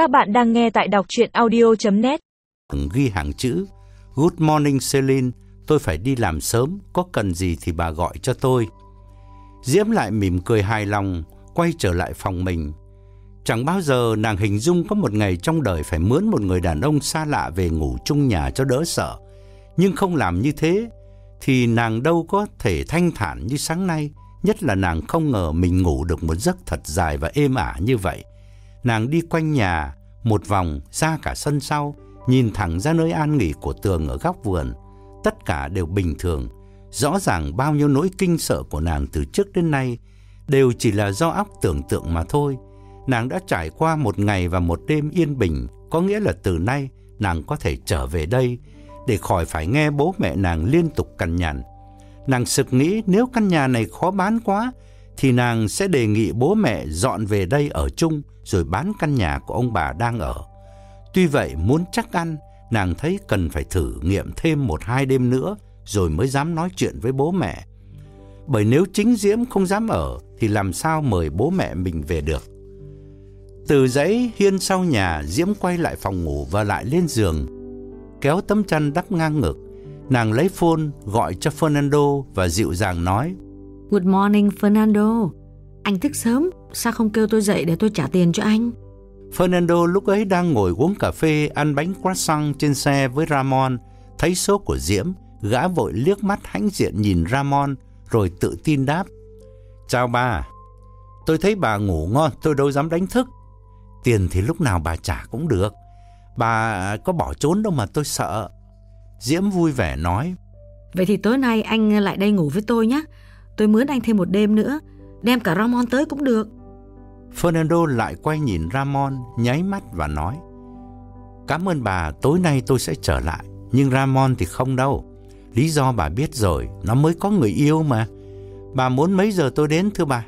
Các bạn đang nghe tại đọc chuyện audio.net Ghi hàng chữ Good morning Celine, tôi phải đi làm sớm, có cần gì thì bà gọi cho tôi. Diễm lại mỉm cười hài lòng, quay trở lại phòng mình. Chẳng bao giờ nàng hình dung có một ngày trong đời phải mướn một người đàn ông xa lạ về ngủ chung nhà cho đỡ sợ. Nhưng không làm như thế, thì nàng đâu có thể thanh thản như sáng nay, nhất là nàng không ngờ mình ngủ được một giấc thật dài và êm ả như vậy. Nàng đi quanh nhà, một vòng ra cả sân sau, nhìn thẳng ra nơi an nghỉ của tường ở góc vườn. Tất cả đều bình thường, rõ ràng bao nhiêu nỗi kinh sợ của nàng từ trước đến nay đều chỉ là do óc tưởng tượng mà thôi. Nàng đã trải qua một ngày và một đêm yên bình, có nghĩa là từ nay nàng có thể trở về đây để khỏi phải nghe bố mẹ nàng liên tục cằn nhằn. Nàng sực nghĩ nếu căn nhà này khó bán quá thì nàng sẽ đề nghị bố mẹ dọn về đây ở chung rồi bán căn nhà của ông bà đang ở. Tuy vậy muốn chắc ăn, nàng thấy cần phải thử nghiệm thêm một hai đêm nữa rồi mới dám nói chuyện với bố mẹ. Bởi nếu chính Diễm không dám ở thì làm sao mời bố mẹ mình về được. Từ dãy hiên sau nhà, Diễm quay lại phòng ngủ và lại lên giường, kéo tấm chăn đắp ngang ngực. Nàng lấy phone gọi cho Fernando và dịu dàng nói. Good morning Fernando. Anh thức sớm, sao không kêu tôi dậy để tôi trả tiền cho anh? Fernando lúc ấy đang ngồi uống cà phê ăn bánh croissant trên xe với Ramon, thấy số của Diễm, gã vội liếc mắt hãnh diện nhìn Ramon rồi tự tin đáp. Chào bà, tôi thấy bà ngủ ngon, tôi đâu dám đánh thức. Tiền thì lúc nào bà trả cũng được. Bà có bỏ trốn đâu mà tôi sợ. Diễm vui vẻ nói. Vậy thì tối nay anh lại đây ngủ với tôi nhé. Tôi mướn anh thêm một đêm nữa, đem cả Ramon tới cũng được. Fernando lại quay nhìn Ramon, nháy mắt và nói. Cảm ơn bà, tối nay tôi sẽ trở lại. Nhưng Ramon thì không đâu. Lý do bà biết rồi, nó mới có người yêu mà. Bà muốn mấy giờ tôi đến thưa bà?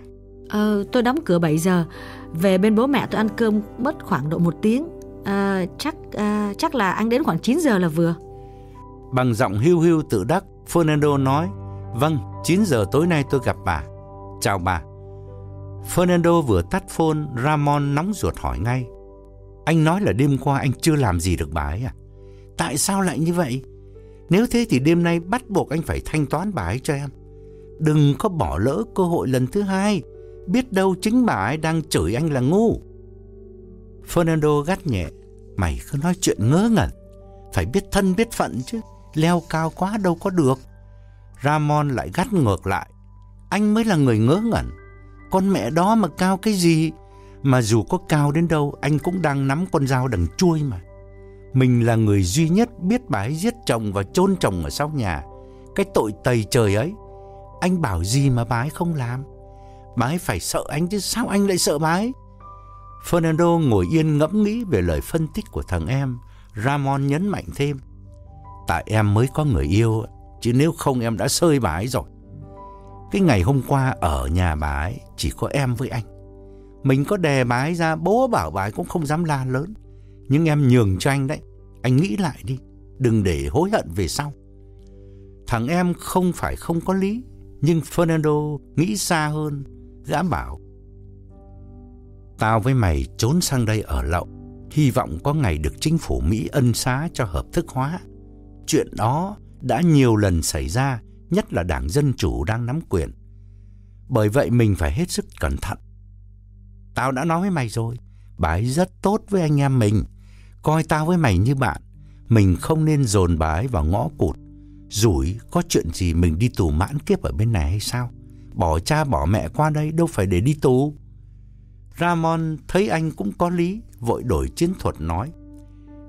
Ờ, tôi đóng cửa 7 giờ. Về bên bố mẹ tôi ăn cơm mất khoảng độ một tiếng. À, chắc à, chắc là anh đến khoảng 9 giờ là vừa. Bằng giọng hưu hưu tự đắc, Fernando nói, Vâng, 9 giờ tối nay tôi gặp bà. Chào bà. Fernando vừa tắt phone, Ramon nóng ruột hỏi ngay. Anh nói là đêm qua anh chưa làm gì được bà ấy à? Tại sao lại như vậy? Nếu thế thì đêm nay bắt buộc anh phải thanh toán bà ấy cho em. Đừng có bỏ lỡ cơ hội lần thứ hai. Biết đâu chính bà ấy đang chửi anh là ngu. Fernando gắt nhẹ. Mày cứ nói chuyện ngớ ngẩn. Phải biết thân biết phận chứ. Leo cao quá đâu có được. Ramon lại gắt ngược lại. Anh mới là người ngớ ngẩn. Con mẹ đó mà cao cái gì? Mà dù có cao đến đâu, anh cũng đang nắm con dao đằng chuôi mà. Mình là người duy nhất biết bà ấy giết chồng và chôn chồng ở sau nhà. Cái tội tày trời ấy, anh bảo gì mà bà ấy không làm. Bà ấy phải sợ anh chứ sao anh lại sợ bà ấy? Fernando ngồi yên ngẫm nghĩ về lời phân tích của thằng em. Ramon nhấn mạnh thêm. Tại em mới có người yêu, chứ nếu không em đã sơi bà ấy rồi. Cái ngày hôm qua ở nhà bà ấy chỉ có em với anh. Mình có đè bà ấy ra, bố bảo bà ấy cũng không dám la lớn. Nhưng em nhường cho anh đấy. Anh nghĩ lại đi, đừng để hối hận về sau. Thằng em không phải không có lý, nhưng Fernando nghĩ xa hơn, gã bảo. Tao với mày trốn sang đây ở lậu, hy vọng có ngày được chính phủ Mỹ ân xá cho hợp thức hóa. Chuyện đó đã nhiều lần xảy ra, nhất là đảng Dân Chủ đang nắm quyền. Bởi vậy mình phải hết sức cẩn thận. Tao đã nói với mày rồi, bà ấy rất tốt với anh em mình. Coi tao với mày như bạn, mình không nên dồn bà ấy vào ngõ cụt. Rủi có chuyện gì mình đi tù mãn kiếp ở bên này hay sao? Bỏ cha bỏ mẹ qua đây đâu phải để đi tù. Ramon thấy anh cũng có lý, vội đổi chiến thuật nói.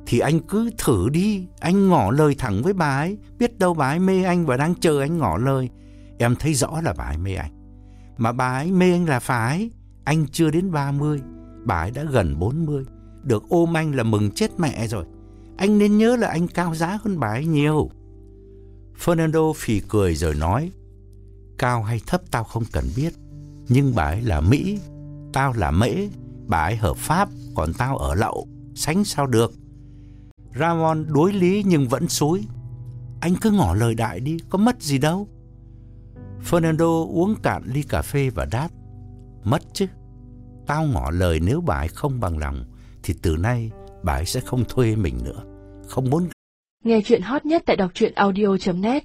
Thì anh cứ thử đi, anh ngỏ lời thẳng với bà ấy, biết đâu bà ấy mê anh và đang chờ anh ngỏ lời. Em thấy rõ là bà ấy mê anh. Mà bà ấy mê anh là phải, anh chưa đến 30, bà ấy đã gần 40. Được ôm anh là mừng chết mẹ rồi. Anh nên nhớ là anh cao giá hơn bà ấy nhiều. Fernando phì cười rồi nói, cao hay thấp tao không cần biết, nhưng bà ấy là Mỹ, tao là Mễ, bà ấy hợp pháp, còn tao ở lậu, sánh sao được. Ramon đối lý nhưng vẫn xúi. Anh cứ ngỏ lời đại đi, có mất gì đâu. Fernando uống cạn ly cà phê và đáp. Mất chứ. Tao ngỏ lời nếu bà ấy không bằng lòng, thì từ nay bà ấy sẽ không thuê mình nữa. Không muốn Nghe chuyện hot nhất tại đọc truyện audio.net